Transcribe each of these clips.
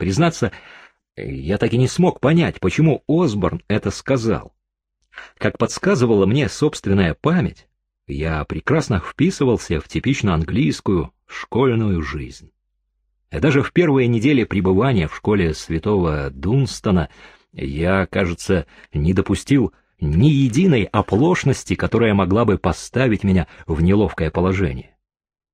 Признаться, я так и не смог понять, почему Осборн это сказал. Как подсказывала мне собственная память, я прекрасно вписывался в типично английскую школьную жизнь. Даже в первые недели пребывания в школе святого Дунстона я, кажется, не допустил ни единой оплошности, которая могла бы поставить меня в неловкое положение.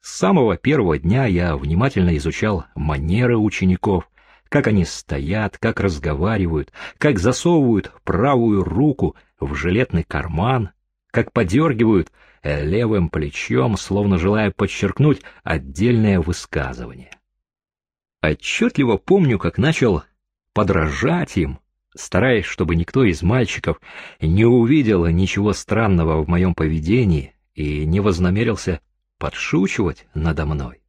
С самого первого дня я внимательно изучал манеры учеников, как они стоят, как разговаривают, как засовывают правую руку в жилетный карман, как подергивают левым плечом, словно желая подчеркнуть отдельное высказывание. Отчетливо помню, как начал подражать им, стараясь, чтобы никто из мальчиков не увидел ничего странного в моем поведении и не вознамерился подшучивать надо мной.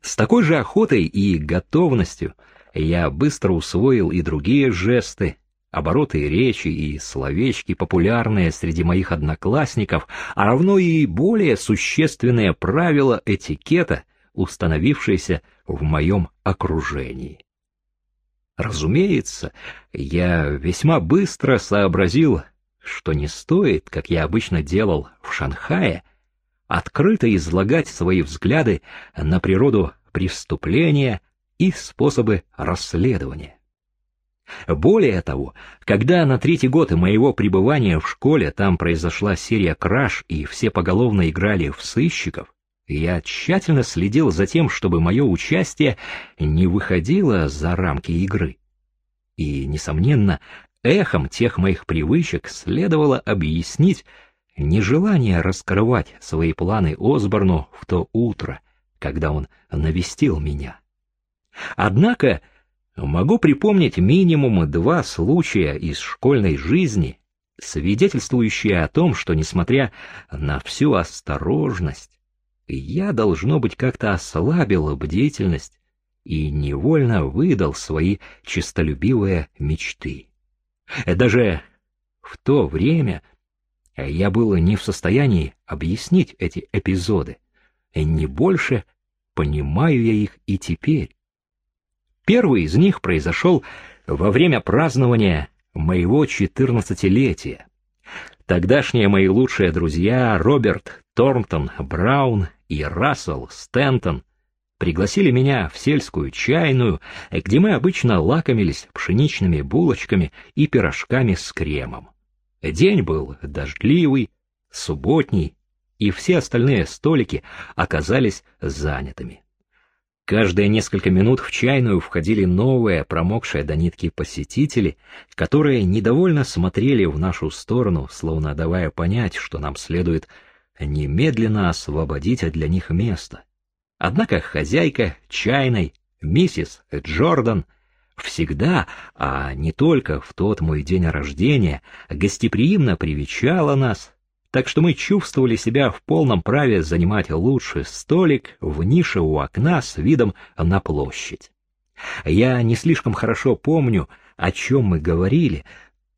С такой же охотой и готовностью я быстро усвоил и другие жесты, обороты речи и словечки, популярные среди моих одноклассников, а равно и более существенные правила этикета, установившиеся в моем окружении. Разумеется, я весьма быстро сообразил, что не стоит, как я обычно делал в Шанхае, открыто излагать свои взгляды на природу преступления и способы расследования. Более того, когда на третий год моего пребывания в школе там произошла серия краж и все поголовно играли в сыщиков, я тщательно следил за тем, чтобы мое участие не выходило за рамки игры. И, несомненно, эхом тех моих привычек следовало объяснить нежелание раскрывать свои планы Осборну в то утро, когда он навестил меня. Однако могу припомнить минимум два случая из школьной жизни, свидетельствующие о том, что, несмотря на всю осторожность, я, должно быть, как-то ослабил бдительность и невольно выдал свои честолюбивые мечты. Даже в то время я был не в состоянии объяснить эти эпизоды, не больше понимаю я их и теперь. Первый из них произошел во время празднования моего четырнадцатилетия. Тогдашние мои лучшие друзья Роберт Торнтон Браун и Рассел Стентон пригласили меня в сельскую чайную, где мы обычно лакомились пшеничными булочками и пирожками с кремом. День был дождливый, субботний, и все остальные столики оказались занятыми. Каждые несколько минут в чайную входили новые, промокшие до нитки посетители, которые недовольно смотрели в нашу сторону, словно давая понять, что нам следует немедленно освободить для них место. Однако хозяйка чайной, миссис Джордан, всегда, а не только в тот мой день рождения, гостеприимно привечала нас, так что мы чувствовали себя в полном праве занимать лучший столик в нише у окна с видом на площадь. Я не слишком хорошо помню, о чем мы говорили,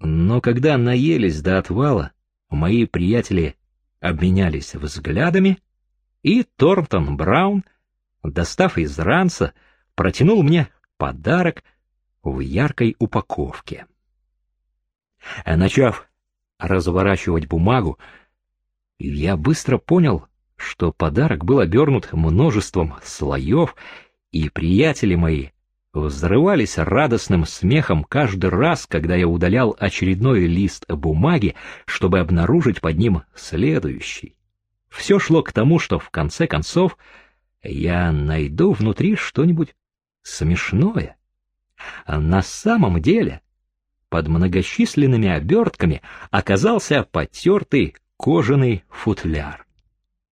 но когда наелись до отвала, мои приятели обменялись взглядами, и Торнтон Браун, достав из ранца, протянул мне подарок в яркой упаковке. Начав разворачивать бумагу, я быстро понял, что подарок был обернут множеством слоев, и приятели мои взрывались радостным смехом каждый раз, когда я удалял очередной лист бумаги, чтобы обнаружить под ним следующий. Все шло к тому, что в конце концов я найду внутри что-нибудь смешное. На самом деле под многочисленными обертками оказался потертый кожаный футляр.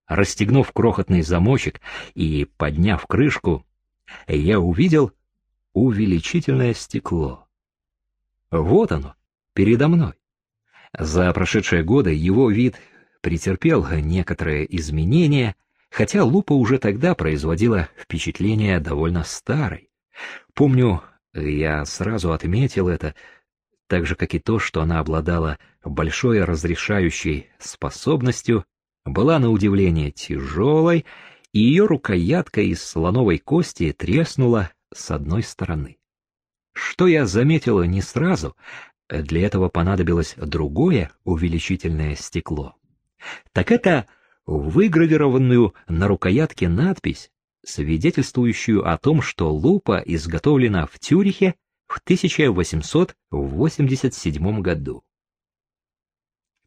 Расстегнув крохотный замочек и подняв крышку, я увидел увеличительное стекло. Вот оно, передо мной. За прошедшие годы его вид претерпел некоторые изменения, хотя лупа уже тогда производила впечатление довольно старой. Помню, я сразу отметил это, так же, как и то, что она обладала большой разрешающей способностью, была на удивление тяжелой, и ее рукоятка из слоновой кости треснула с одной стороны. Что я заметила не сразу, для этого понадобилось другое увеличительное стекло. Так это выгравированную на рукоятке надпись, свидетельствующую о том, что лупа изготовлена в Тюрихе в 1887 году.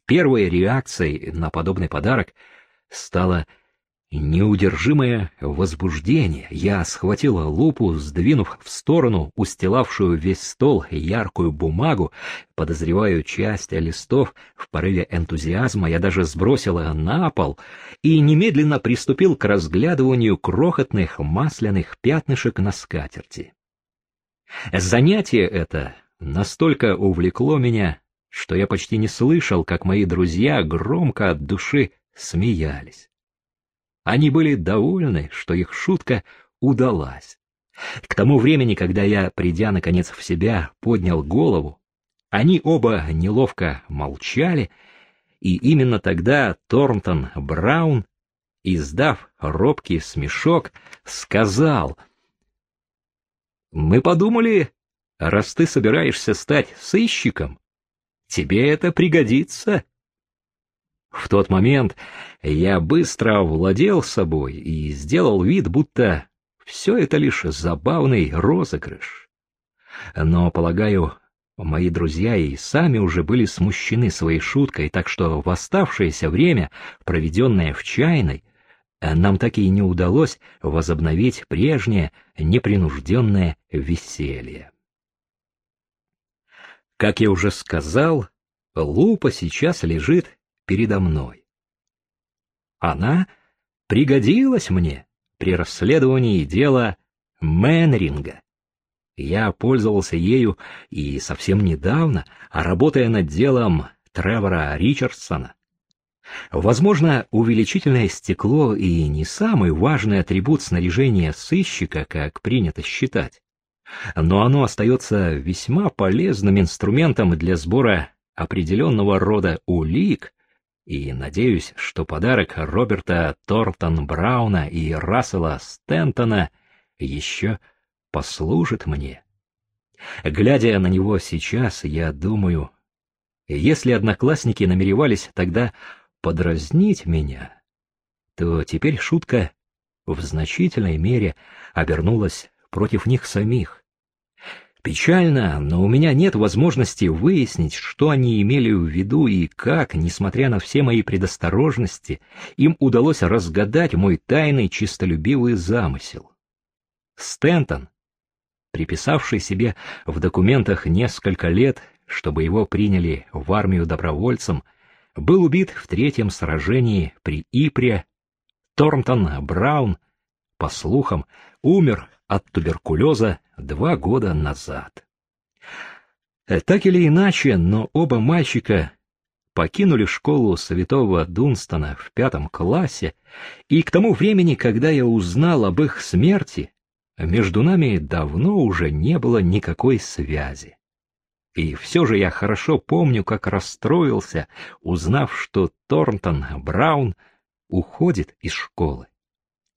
Первой реакцией на подобный подарок стало Неудержимое возбуждение. Я схватила лупу, сдвинув в сторону устилавшую весь стол яркую бумагу, подозреваю часть листов, в порыве энтузиазма я даже сбросила на пол и немедленно приступил к разглядыванию крохотных масляных пятнышек на скатерти. Занятие это настолько увлекло меня, что я почти не слышал, как мои друзья громко от души смеялись. Они были довольны, что их шутка удалась. К тому времени, когда я, придя наконец в себя, поднял голову, они оба неловко молчали, и именно тогда Торнтон Браун, издав робкий смешок, сказал, «Мы подумали, раз ты собираешься стать сыщиком, тебе это пригодится». В тот момент я быстро овладел собой и сделал вид, будто все это лишь забавный розыгрыш. Но, полагаю, мои друзья и сами уже были смущены своей шуткой, так что в оставшееся время, проведенное в чайной, нам так и не удалось возобновить прежнее непринужденное веселье. Как я уже сказал, Лупа сейчас лежит передо мной. Она пригодилась мне при расследовании дела Менринга. Я пользовался ею и совсем недавно, работая над делом Тревора Ричардсона. Возможно, увеличительное стекло и не самый важный атрибут снаряжения сыщика, как принято считать, но оно остается весьма полезным инструментом для сбора определенного рода улик и надеюсь, что подарок Роберта Тортон Брауна и Рассела Стентона еще послужит мне. Глядя на него сейчас, я думаю, если одноклассники намеревались тогда подразнить меня, то теперь шутка в значительной мере обернулась против них самих. Печально, но у меня нет возможности выяснить, что они имели в виду и как, несмотря на все мои предосторожности, им удалось разгадать мой тайный чистолюбивый замысел. Стентон, приписавший себе в документах несколько лет, чтобы его приняли в армию добровольцем, был убит в третьем сражении при Ипре. Торнтон Браун, по слухам, умер от туберкулеза два года назад. Э, так или иначе, но оба мальчика покинули школу святого Дунстона в пятом классе, и к тому времени, когда я узнал об их смерти, между нами давно уже не было никакой связи. И все же я хорошо помню, как расстроился, узнав, что Торнтон Браун уходит из школы.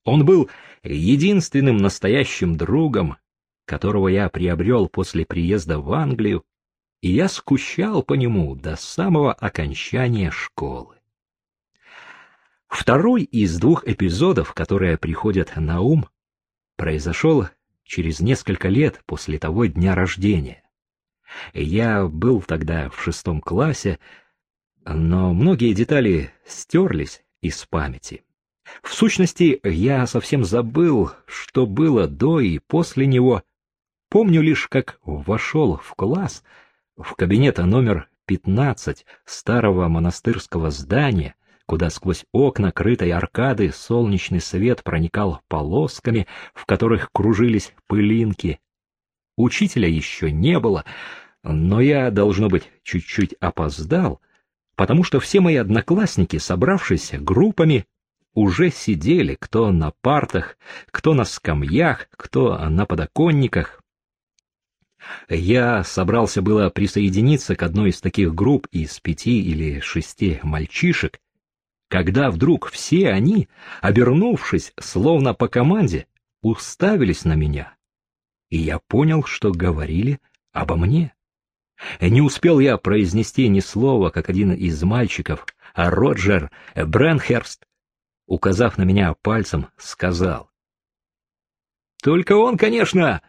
Он был единственным настоящим другом, которого я приобрел после приезда в Англию, и я скучал по нему до самого окончания школы. Второй из двух эпизодов, которые приходят на ум, произошел через несколько лет после того дня рождения. Я был тогда в шестом классе, но многие детали стерлись из памяти. В сущности, я совсем забыл, что было до и после него. Помню лишь, как вошел в класс, в кабинет номер 15 старого монастырского здания, куда сквозь окна крытой аркады солнечный свет проникал полосками, в которых кружились пылинки. Учителя еще не было, но я, должно быть, чуть-чуть опоздал, потому что все мои одноклассники, собравшись группами, уже сидели кто на партах, кто на скамьях, кто на подоконниках. Я собрался было присоединиться к одной из таких групп из пяти или шести мальчишек, когда вдруг все они, обернувшись словно по команде, уставились на меня, и я понял, что говорили обо мне. Не успел я произнести ни слова, как один из мальчиков, Роджер Бренхерст, указав на меня пальцем, сказал. Только он, конечно,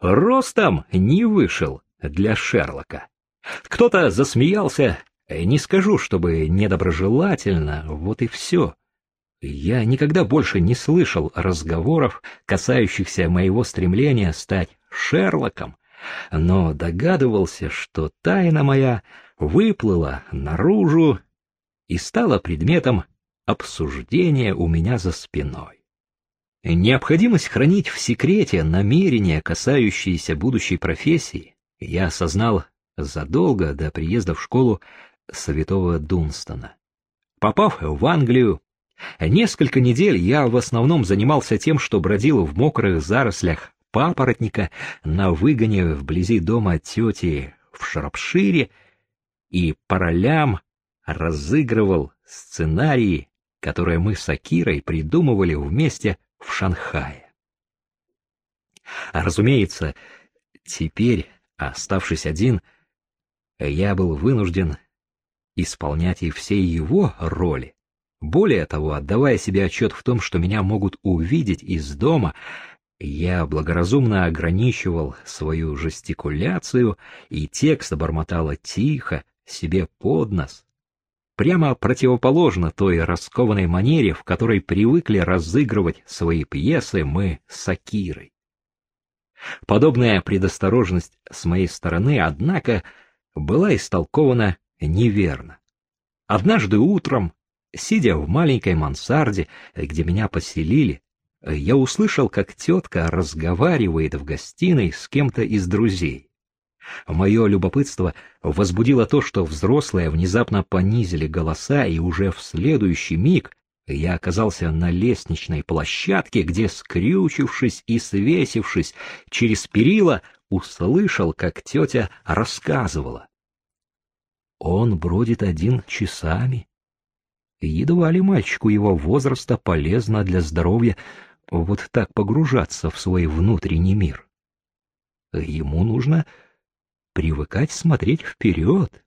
ростом не вышел для Шерлока. Кто-то засмеялся, не скажу, чтобы недоброжелательно, вот и все. Я никогда больше не слышал разговоров, касающихся моего стремления стать Шерлоком, но догадывался, что тайна моя выплыла наружу и стала предметом обсуждения у меня за спиной. Необходимость хранить в секрете намерения, касающиеся будущей профессии, я осознал задолго до приезда в школу святого Дунстона. Попав в Англию, несколько недель я в основном занимался тем, что бродил в мокрых зарослях папоротника на выгоне вблизи дома тети в Шрапшире и по ролям разыгрывал сценарии, которые мы с Акирой придумывали вместе в Шанхае. Разумеется, теперь, оставшись один, я был вынужден исполнять и все его роли. Более того, отдавая себе отчет в том, что меня могут увидеть из дома, я благоразумно ограничивал свою жестикуляцию, и текст бормотала тихо, себе под нос, прямо противоположно той раскованной манере, в которой привыкли разыгрывать свои пьесы мы с Акирой. Подобная предосторожность с моей стороны, однако, была истолкована неверно. Однажды утром, сидя в маленькой мансарде, где меня поселили, я услышал, как тетка разговаривает в гостиной с кем-то из друзей. Мое любопытство возбудило то, что взрослые внезапно понизили голоса, и уже в следующий миг я оказался на лестничной площадке, где, скрючившись и свесившись через перила, услышал, как тетя рассказывала. Он бродит один часами. Едва ли мальчику его возраста полезно для здоровья вот так погружаться в свой внутренний мир. Ему нужно привыкать смотреть вперед.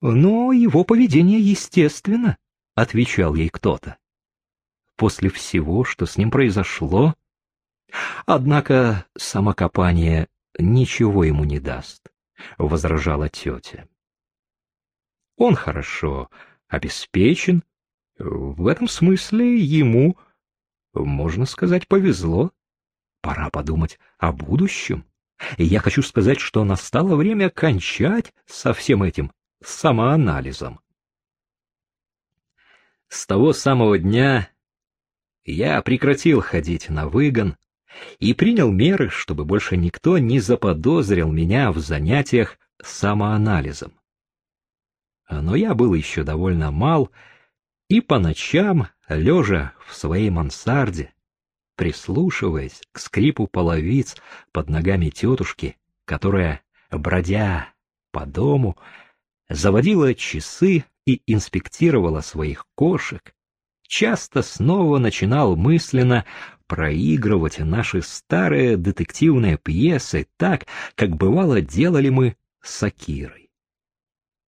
Но его поведение естественно, — отвечал ей кто-то. После всего, что с ним произошло, однако самокопание ничего ему не даст, — возражала тетя. Он хорошо обеспечен, в этом смысле ему, можно сказать, повезло. Пора подумать о будущем. И я хочу сказать, что настало время кончать со всем этим самоанализом. С того самого дня я прекратил ходить на выгон и принял меры, чтобы больше никто не заподозрил меня в занятиях самоанализом. Но я был еще довольно мал, и по ночам, лежа в своей мансарде, прислушиваясь к скрипу половиц под ногами тетушки, которая, бродя по дому, заводила часы и инспектировала своих кошек, часто снова начинал мысленно проигрывать наши старые детективные пьесы так, как бывало делали мы с Акирой.